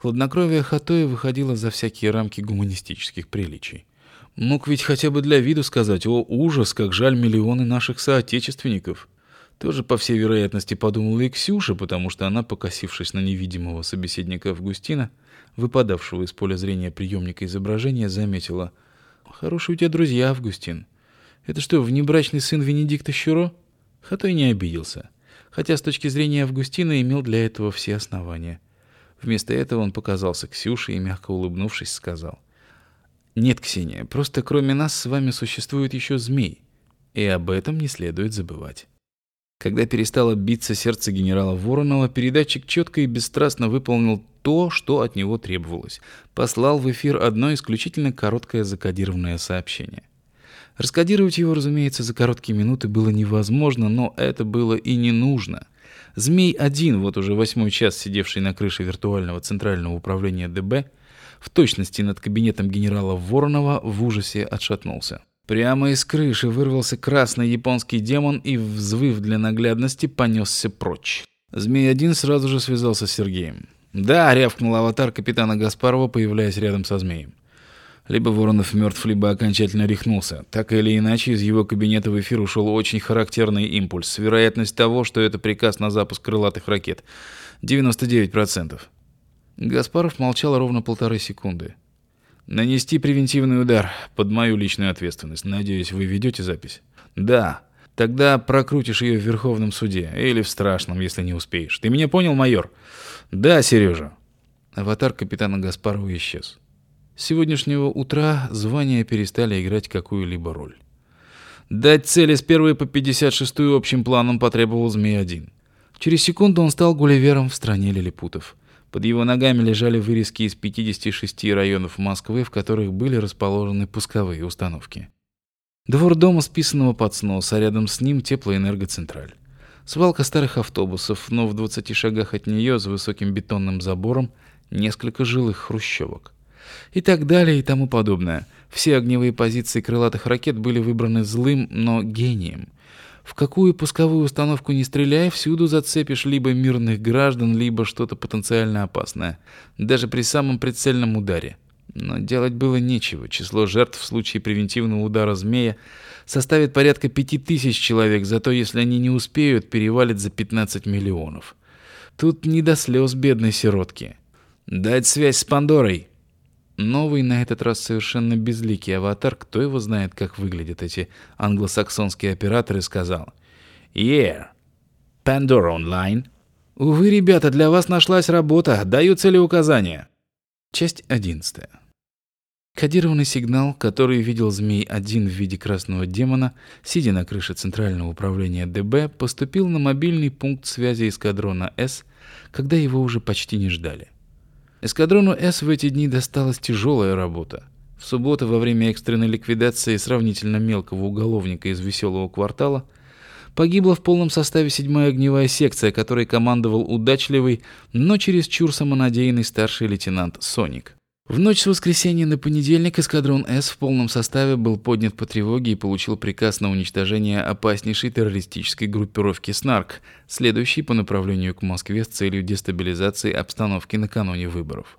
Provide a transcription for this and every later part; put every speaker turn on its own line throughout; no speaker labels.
Хладнокровие Хатоя выходило за всякие рамки гуманистических приличий. Мог ведь хотя бы для виду сказать, о, ужас, как жаль миллионы наших соотечественников. Тоже, по всей вероятности, подумала и Ксюша, потому что она, покосившись на невидимого собеседника Августина, выпадавшего из поля зрения приемника изображения, заметила. «Хорошие у тебя друзья, Августин. Это что, внебрачный сын Венедикта Щуро?» Хатой не обиделся, хотя с точки зрения Августина имел для этого все основания. Вместо этого он показался Ксюше и, мягко улыбнувшись, сказал. «Нет, Ксения, просто кроме нас с вами существует еще змей, и об этом не следует забывать». Когда перестало биться сердце генерала Воронова, передатчик четко и бесстрастно выполнил то, что от него требовалось. Послал в эфир одно исключительно короткое закодированное сообщение. Раскодировать его, разумеется, за короткие минуты было невозможно, но это было и не нужно. Змей один, вот уже восьмой час сидевший на крыше виртуального центрального управления ДБ, в точности над кабинетом генерала Воронова в ужасе отшатнулся. Прямо из крыши вырвался красный японский демон и, взвыв для наглядности, понесся прочь. Змей-1 сразу же связался с Сергеем. «Да!» — рявкнул аватар капитана Гаспарова, появляясь рядом со змеем. Либо Воронов мертв, либо окончательно рехнулся. Так или иначе, из его кабинета в эфир ушел очень характерный импульс. Вероятность того, что это приказ на запуск крылатых ракет. 99%. Гаспаров молчал ровно полторы секунды. Нанести превентивный удар под мою личную ответственность. Надеюсь, вы ведете запись? Да. Тогда прокрутишь ее в Верховном суде. Или в Страшном, если не успеешь. Ты меня понял, майор? Да, Сережа. Аватар капитана Гаспарова исчез. С сегодняшнего утра звания перестали играть какую-либо роль. Дать цели с первой по 56 общим планом потребовал Змей-1. Через секунду он стал гулливером в стране лилипутов. Под его ногами лежали вырезки из 56 районов Москвы, в которых были расположены пусковые установки. Двор дома, списанного под снос, а рядом с ним теплоэнергоцентраль. Свалка старых автобусов, но в 20 шагах от нее, за высоким бетонным забором, несколько жилых хрущевок. И так далее и тому подобное. Все огневые позиции крылатых ракет были выбраны злым, но гением. В какую пусковую установку не стреляй, всюду зацепишь либо мирных граждан, либо что-то потенциально опасное, даже при самом прицельном ударе. Но делать было нечего. Число жертв в случае превентивного удара змея составит порядка пяти тысяч человек, зато если они не успеют, перевалит за 15 миллионов. Тут не до слез бедной сиротки. «Дать связь с Пандорой!» Новый, на этот раз совершенно безликий аватар, кто его знает, как выглядят эти англосаксонские операторы, сказал. «Yeah, Pandora Online». «Увы, ребята, для вас нашлась работа. Даю целеуказания». Часть одиннадцатая. Кодированный сигнал, который видел Змей-1 в виде красного демона, сидя на крыше Центрального управления ДБ, поступил на мобильный пункт связи эскадрона С, когда его уже почти не ждали. Эскадрону С в эти дни досталась тяжелая работа. В субботу во время экстренной ликвидации сравнительно мелкого уголовника из веселого квартала погибла в полном составе седьмая огневая секция, которой командовал удачливый, но чересчур самонадеянный старший лейтенант Соник. В ночь с воскресенья на понедельник эскадрон С в полном составе был поднят по тревоге и получил приказ на уничтожение опаснейшей террористической группировки СНАРК, следующей по направлению к Москве с целью дестабилизации обстановки накануне выборов.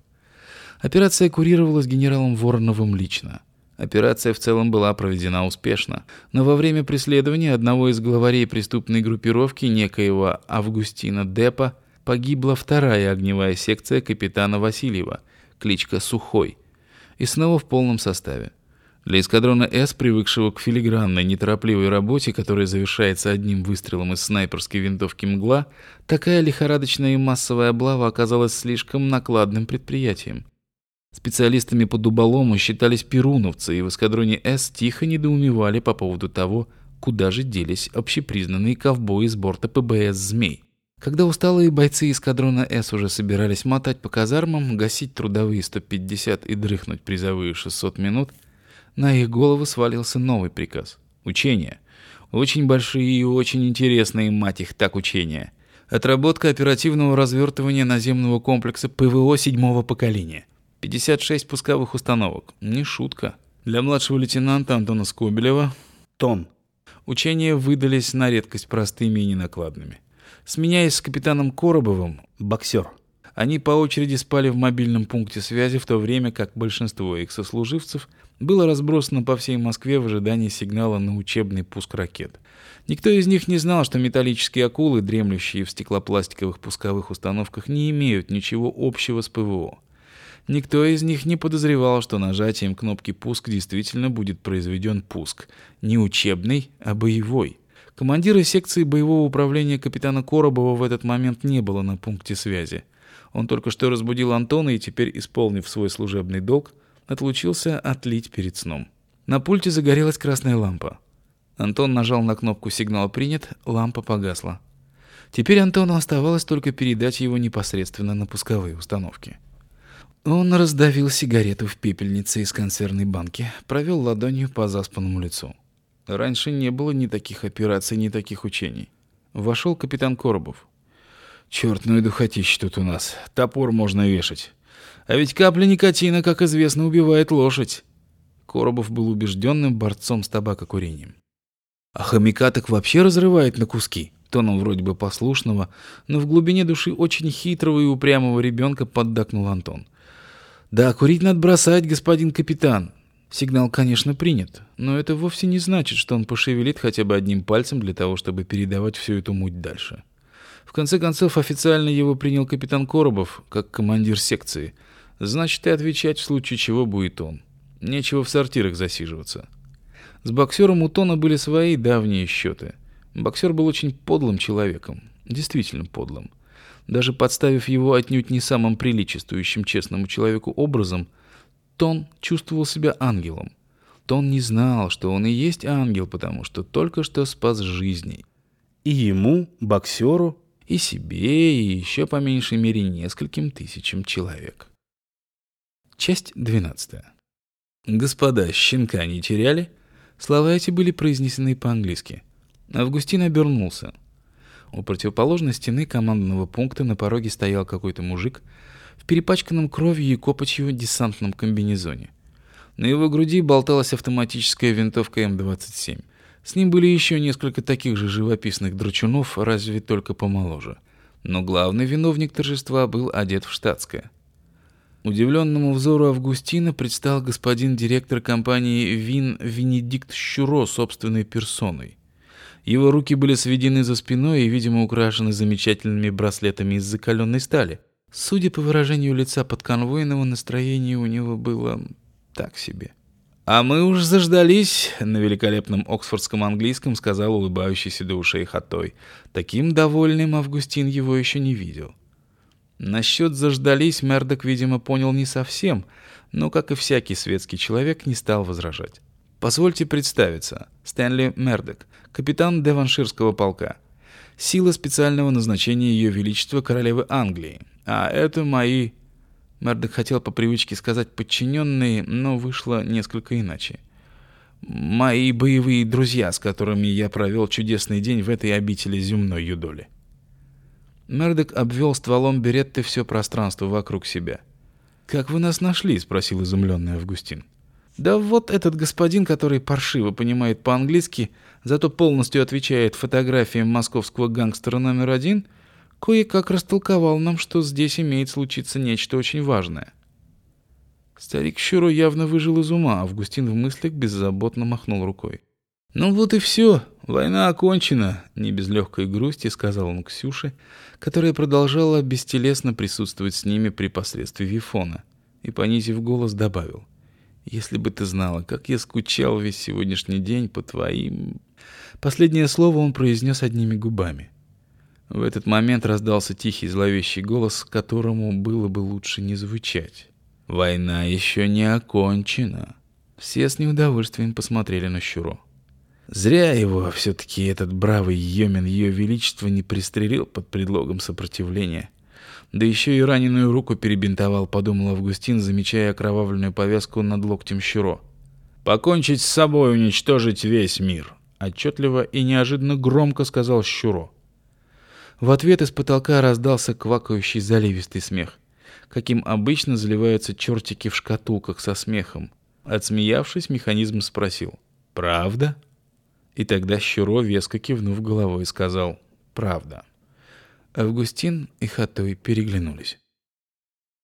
Операция курировалась генералом Вороновым лично. Операция в целом была проведена успешно, но во время преследования одного из главарей преступной группировки, некоего Августина Депа, погибла вторая огневая секция капитана Васильева – кличка Сухой, и снова в полном составе. Для эскадрона С, привыкшего к филигранной, неторопливой работе, которая завершается одним выстрелом из снайперской винтовки «Мгла», такая лихорадочная и массовая облава оказалась слишком накладным предприятием. Специалистами по дуболому считались перуновцы, и в эскадроне С тихо недоумевали по поводу того, куда же делись общепризнанные ковбои с борта ПБС «Змей». Когда усталые бойцы эскадрона С уже собирались мотать по казармам, гасить трудовые 150 и дрыхнуть призовые 600 минут, на их головы свалился новый приказ. Учения. Очень большие и очень интересные, мать их, так учения. Отработка оперативного развертывания наземного комплекса ПВО седьмого поколения. 56 пусковых установок. Не шутка. Для младшего лейтенанта Антона Скобелева — тон. Учения выдались на редкость простыми и ненакладными. Сменяясь с капитаном Коробовым, боксер, Они по очереди спали в мобильном пункте связи, в то время как большинство их сослуживцев было разбросано по всей Москве в ожидании сигнала на учебный пуск ракет. Никто из них не знал, что металлические акулы, дремлющие в стеклопластиковых пусковых установках, не имеют ничего общего с ПВО. Никто из них не подозревал, что нажатием кнопки «Пуск» действительно будет произведен пуск. Не учебный, а боевой. Командира секции боевого управления капитана Коробова в этот момент не было на пункте связи. Он только что разбудил Антона и теперь, исполнив свой служебный долг, отлучился отлить перед сном. На пульте загорелась красная лампа. Антон нажал на кнопку «Сигнал принят», лампа погасла. Теперь Антону оставалось только передать его непосредственно на пусковые установки. Он раздавил сигарету в пепельнице из консервной банки, провел ладонью по заспанному лицу. Раньше не было ни таких операций, ни таких учений. Вошел капитан Коробов. Черт, ну и духотище тут у нас. Топор можно вешать. А ведь капля никотина, как известно, убивает лошадь. Коробов был убежденным борцом с табакокурением. А хомяка так вообще разрывает на куски. Тоном вроде бы послушного, но в глубине души очень хитрого и упрямого ребенка поддакнул Антон. «Да, курить надо бросать, господин капитан. Сигнал, конечно, принят, но это вовсе не значит, что он пошевелит хотя бы одним пальцем для того, чтобы передавать всю эту муть дальше. В конце концов, официально его принял капитан Коробов, как командир секции. Значит, и отвечать в случае чего будет он. Нечего в сортирах засиживаться. С боксером у Тона были свои давние счеты. Боксер был очень подлым человеком. Действительно подлым. Даже подставив его отнюдь не самым приличествующим честному человеку образом – Тон чувствовал себя ангелом. Тон не знал, что он и есть ангел, потому что только что спас жизни. И ему, боксеру, и себе, и еще по меньшей мере нескольким тысячам человек. Часть 12. Господа, щенка не теряли? Слова эти были произнесены по-английски. Августин обернулся. У противоположной стены командного пункта на пороге стоял какой-то мужик в перепачканном кровью и копотью десантном комбинезоне. На его груди болталась автоматическая винтовка М-27. С ним были еще несколько таких же живописных дручунов, разве только помоложе. Но главный виновник торжества был одет в штатское. Удивленному взору Августина предстал господин директор компании «Вин» Венедикт Щуро собственной персоной. Его руки были сведены за спиной и, видимо, украшены замечательными браслетами из закаленной стали – Судя по выражению лица подконвойного, настроение у него было так себе. «А мы уж заждались», — на великолепном оксфордском английском сказал улыбающийся до ушей Хатой. Таким довольным Августин его еще не видел. Насчет «заждались» Мердок, видимо, понял не совсем, но, как и всякий светский человек, не стал возражать. «Позвольте представиться. Стэнли Мердок, капитан Деванширского полка. Сила специального назначения Ее Величества Королевы Англии. А это мои... Мердок хотел по привычке сказать «подчиненные», но вышло несколько иначе. «Мои боевые друзья, с которыми я провел чудесный день в этой обители земной юдоли». Мердок обвел стволом беретты все пространство вокруг себя. «Как вы нас нашли?» — спросил изумленный Августин. «Да вот этот господин, который паршиво понимает по-английски, зато полностью отвечает фотографиям московского гангстера номер один — кое-как растолковал нам, что здесь имеет случиться нечто очень важное. Старик Щуро явно выжил из ума, Августин в мыслях беззаботно махнул рукой. «Ну вот и все, война окончена», — не без легкой грусти сказал он Ксюше, которая продолжала бестелесно присутствовать с ними при посредстве Вифона, и, понизив голос, добавил. «Если бы ты знала, как я скучал весь сегодняшний день по твоим...» Последнее слово он произнес одними губами — в этот момент раздался тихий зловещий голос, которому было бы лучше не звучать. «Война еще не окончена». Все с неудовольствием посмотрели на Щуро. Зря его все-таки этот бравый Йомин Ее Величество не пристрелил под предлогом сопротивления. Да еще и раненую руку перебинтовал, подумал Августин, замечая окровавленную повязку над локтем Щуро. «Покончить с собой, уничтожить весь мир», — отчетливо и неожиданно громко сказал Щуро. В ответ из потолка раздался квакающий заливистый смех, каким обычно заливаются чертики в шкатулках со смехом. Отсмеявшись, механизм спросил «Правда?» И тогда Щуро, веско кивнув головой, сказал «Правда». Августин и Хатой переглянулись.